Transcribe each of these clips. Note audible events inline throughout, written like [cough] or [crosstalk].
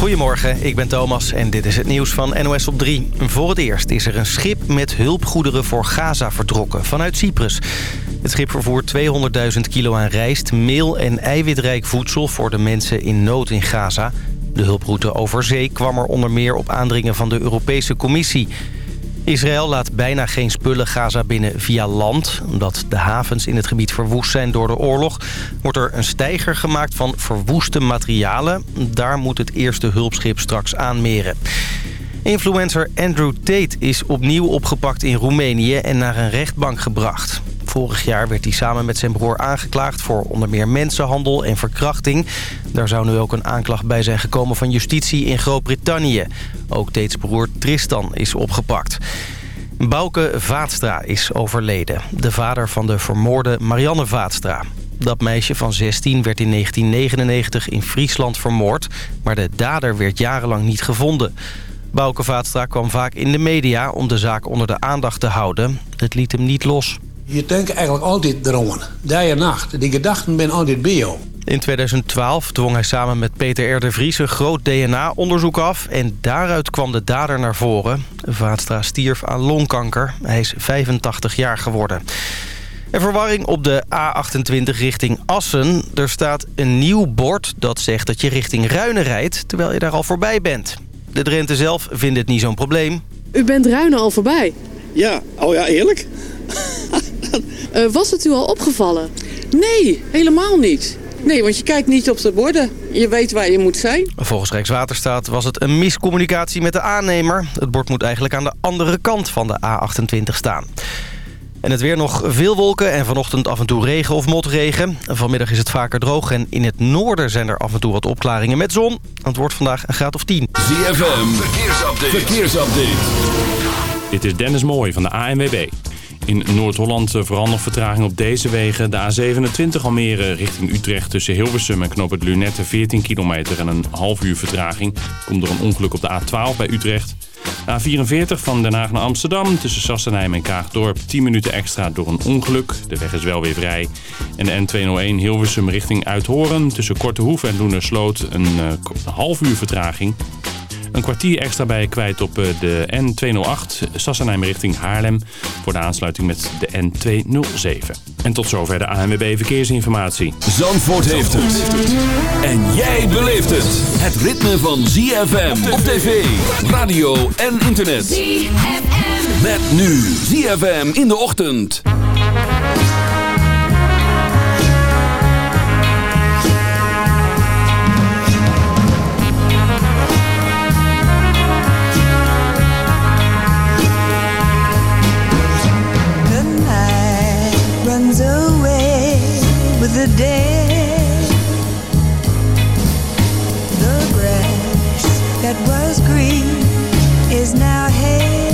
Goedemorgen, ik ben Thomas en dit is het nieuws van NOS op 3. Voor het eerst is er een schip met hulpgoederen voor Gaza vertrokken vanuit Cyprus. Het schip vervoert 200.000 kilo aan rijst, meel en eiwitrijk voedsel voor de mensen in nood in Gaza. De hulproute over zee kwam er onder meer op aandringen van de Europese Commissie. Israël laat bijna geen spullen Gaza binnen via land. Omdat de havens in het gebied verwoest zijn door de oorlog... wordt er een steiger gemaakt van verwoeste materialen. Daar moet het eerste hulpschip straks aanmeren. Influencer Andrew Tate is opnieuw opgepakt in Roemenië... en naar een rechtbank gebracht. Vorig jaar werd hij samen met zijn broer aangeklaagd... voor onder meer mensenhandel en verkrachting. Daar zou nu ook een aanklacht bij zijn gekomen van justitie in Groot-Brittannië. Ook Tate's broer Tristan is opgepakt. Bouke Vaatstra is overleden. De vader van de vermoorde Marianne Vaatstra. Dat meisje van 16 werd in 1999 in Friesland vermoord... maar de dader werd jarenlang niet gevonden... Bouke Vaatstra kwam vaak in de media om de zaak onder de aandacht te houden. Het liet hem niet los. Je denkt eigenlijk altijd erom. Dag en nacht. Die gedachten zijn altijd bij jou. In 2012 dwong hij samen met Peter R. de Vries een groot DNA-onderzoek af... en daaruit kwam de dader naar voren. Vaatstra stierf aan longkanker. Hij is 85 jaar geworden. En verwarring op de A28 richting Assen. Er staat een nieuw bord dat zegt dat je richting Ruinen rijdt... terwijl je daar al voorbij bent. De Drenthe zelf vindt het niet zo'n probleem. U bent Ruinen al voorbij. Ja, oh ja, eerlijk? [laughs] Uh, [laughs] was het u al opgevallen? Nee, helemaal niet. Nee, want je kijkt niet op de borden. Je weet waar je moet zijn. Volgens Rijkswaterstaat was het een miscommunicatie met de aannemer. Het bord moet eigenlijk aan de andere kant van de A28 staan. En het weer nog veel wolken en vanochtend af en toe regen of motregen. Vanmiddag is het vaker droog en in het noorden zijn er af en toe wat opklaringen met zon. Het wordt vandaag een graad of 10. ZFM, verkeersupdate. verkeersupdate. Dit is Dennis Mooij van de ANWB. In Noord-Holland eh, vooral nog vertraging op deze wegen. De A27 Almere richting Utrecht tussen Hilversum en Knoop Lunette 14 kilometer en een half uur vertraging. Komt er een ongeluk op de A12 bij Utrecht. A44 van Den Haag naar Amsterdam tussen Sassenheim en Kaagdorp 10 minuten extra door een ongeluk. De weg is wel weer vrij. En de N201 Hilversum richting Uithoren tussen Kortehoef en Loenersloot een, uh, een half uur vertraging. Een kwartier extra bij je kwijt op de N208 Sassenheim richting Haarlem voor de aansluiting met de N207. En tot zover de ANWB Verkeersinformatie. Zandvoort heeft het. En jij beleeft het. Het ritme van ZFM op tv, radio en internet. ZFM. Met nu ZFM in de ochtend. The day. The grass that was green is now hay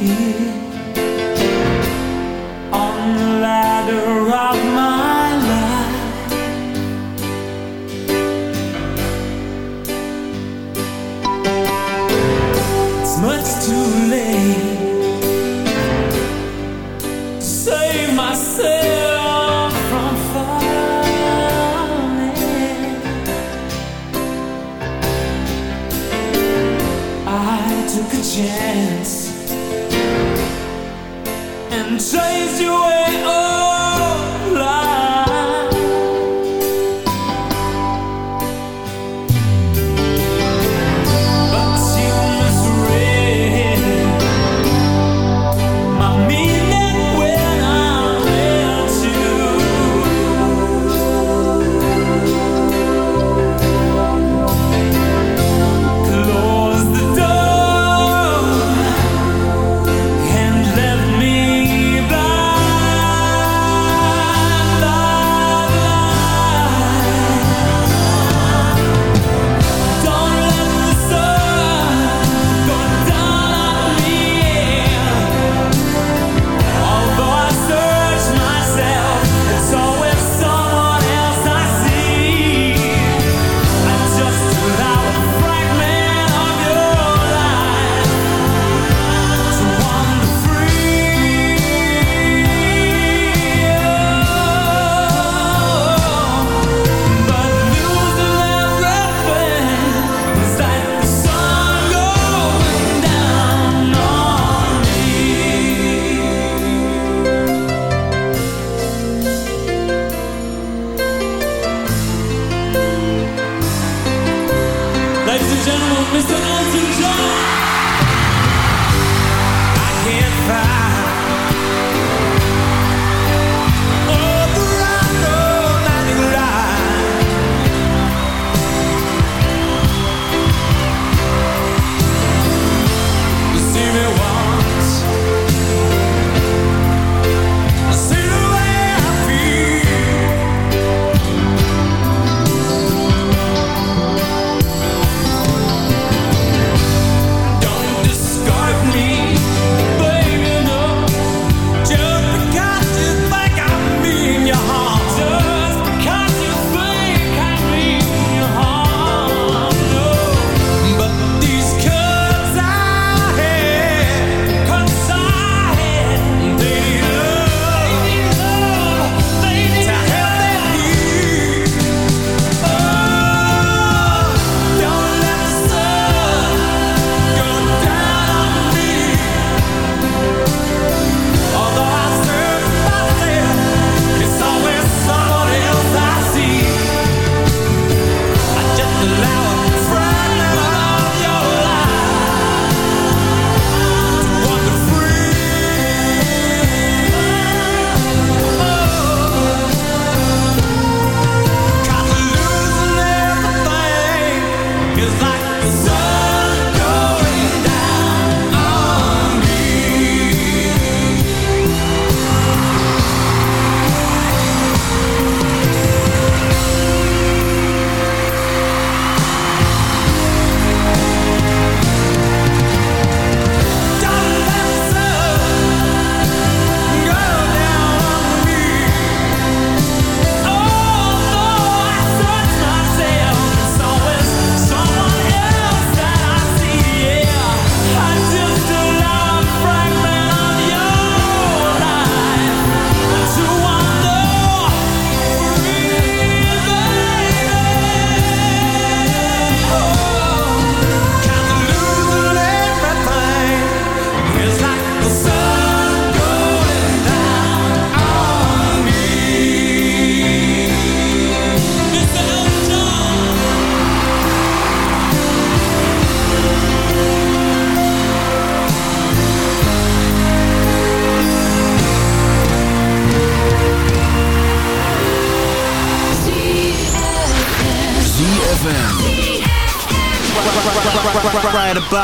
雨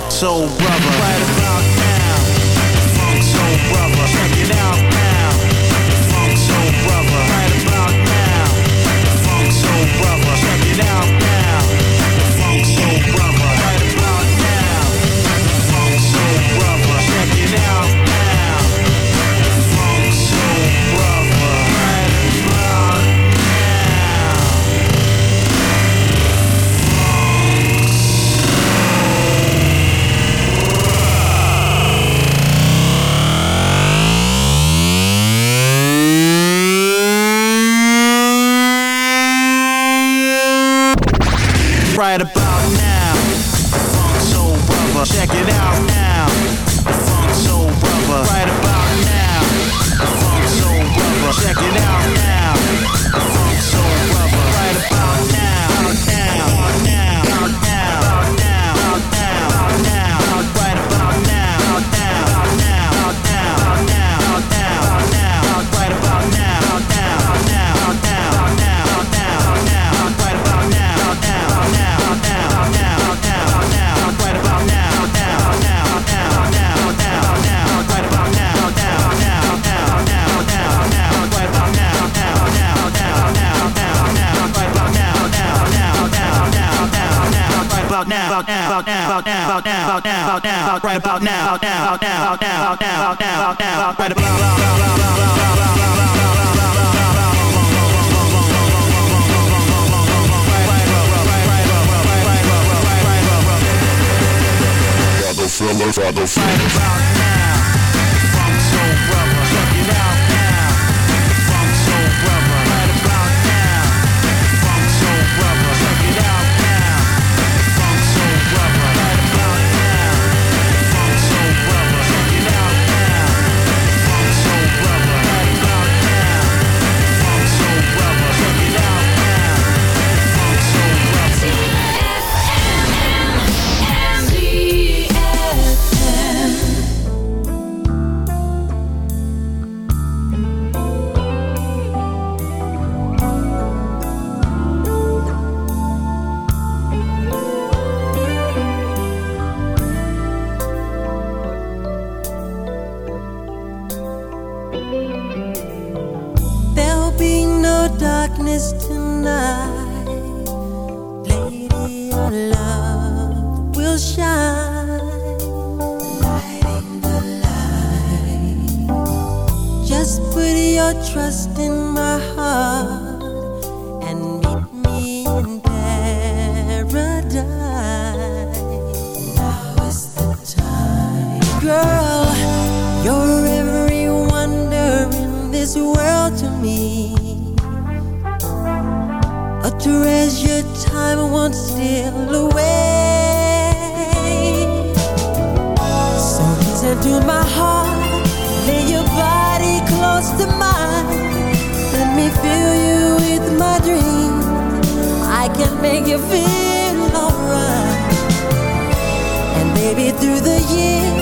So bro. Now, now, now, now, now, now, now. Right about girl. You're every wonder in this world to me. A treasure time won't steal away. So listen to my heart. Lay your body close to mine. Let me fill you with my dreams. I can make you feel alright. And maybe through the years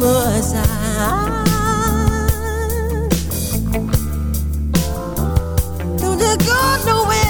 was I? Don't let go nowhere.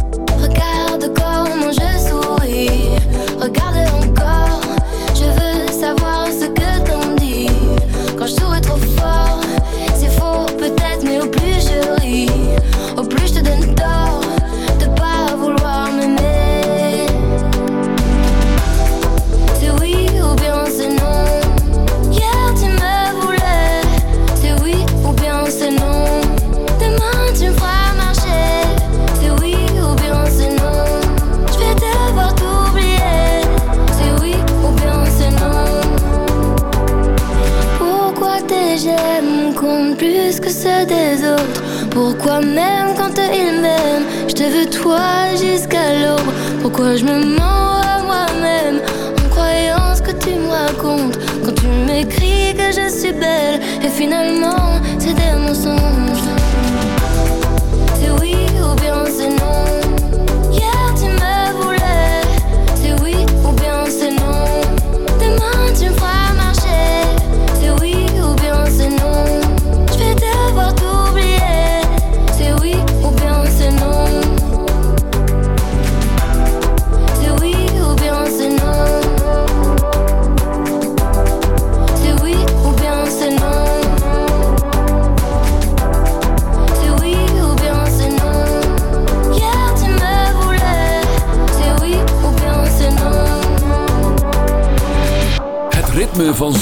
Pourquoi même quand ils m'aiment, je te veux toi jusqu'à l'aube. Pourquoi je me mens à moi-même en croyant ce que tu me racontes? Quand tu m'écris que je suis belle et finalement c'est des mensonges. C'est oui ou bien c'est non?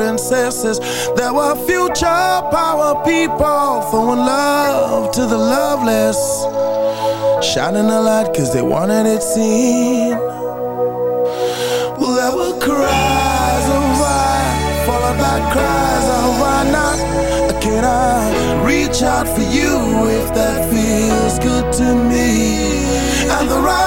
princesses. There were future power people throwing love to the loveless. Shining a light cause they wanted it seen. Well, there were cries of why, followed by cries of why not? Can I reach out for you if that feels good to me? And the right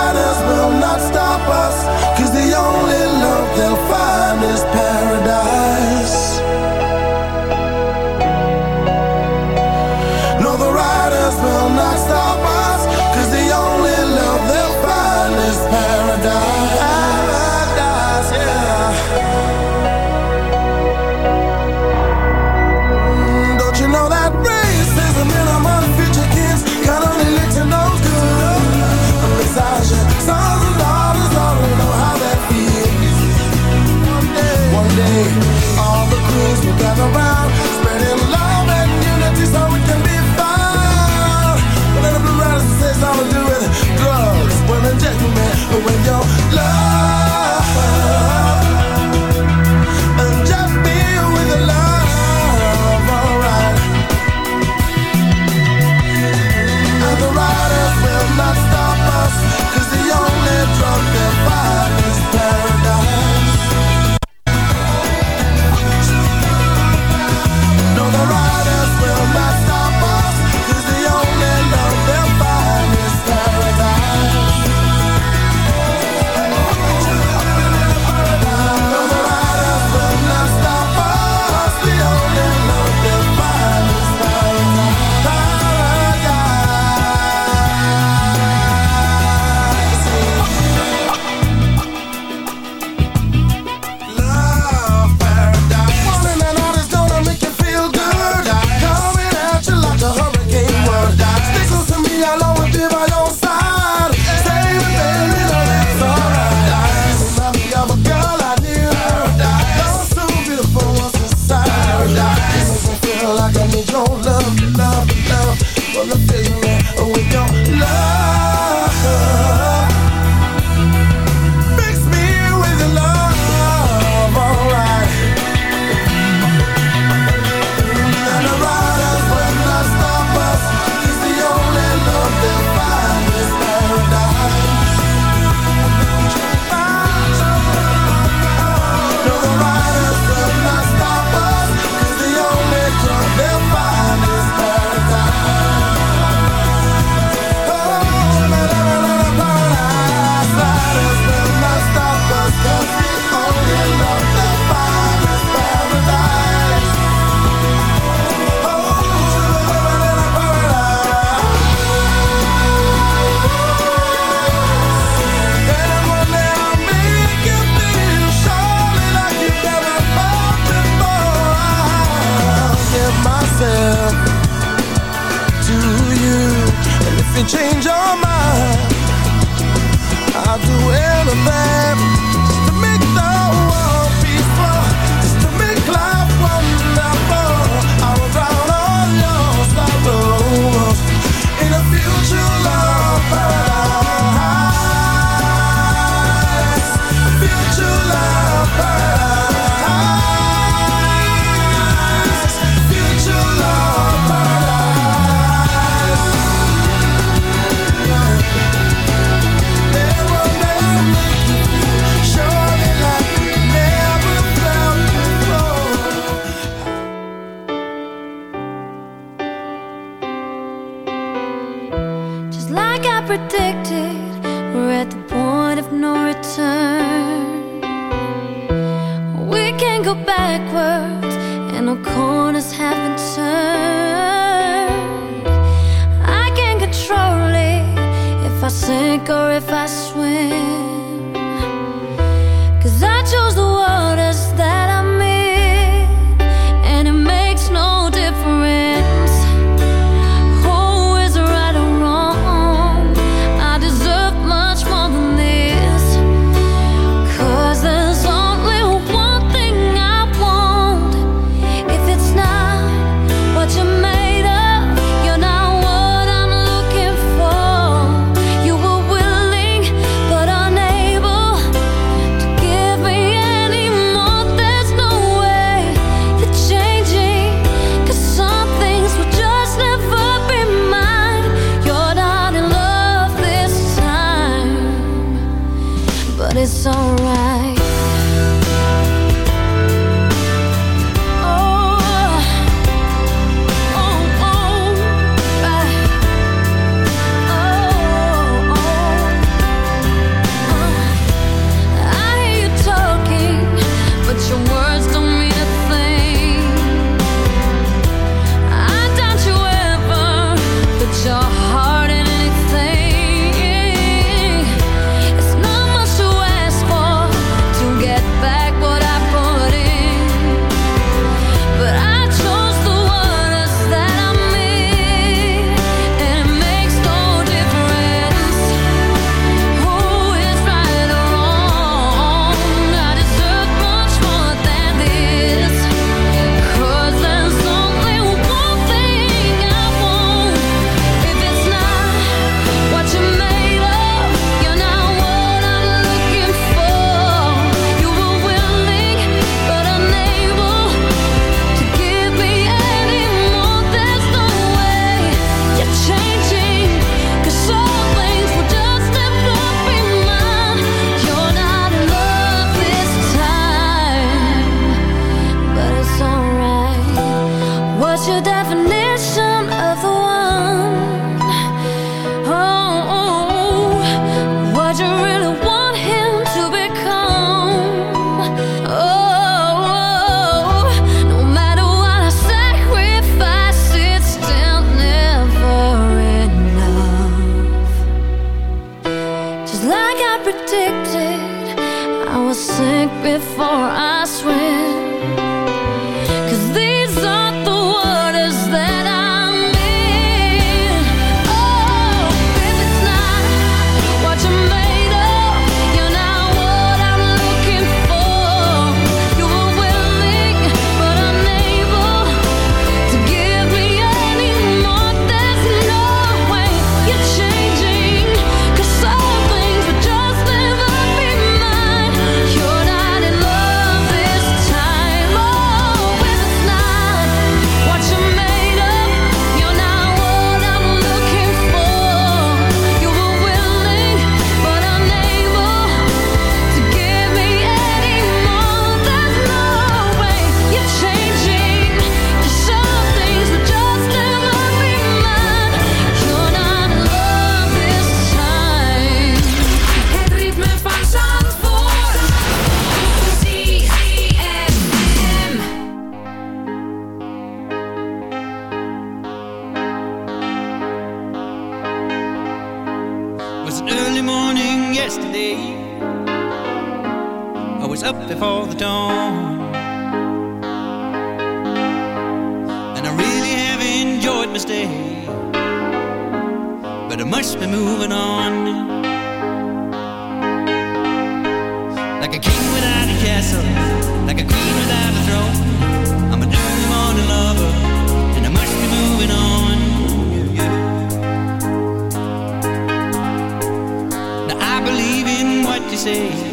you say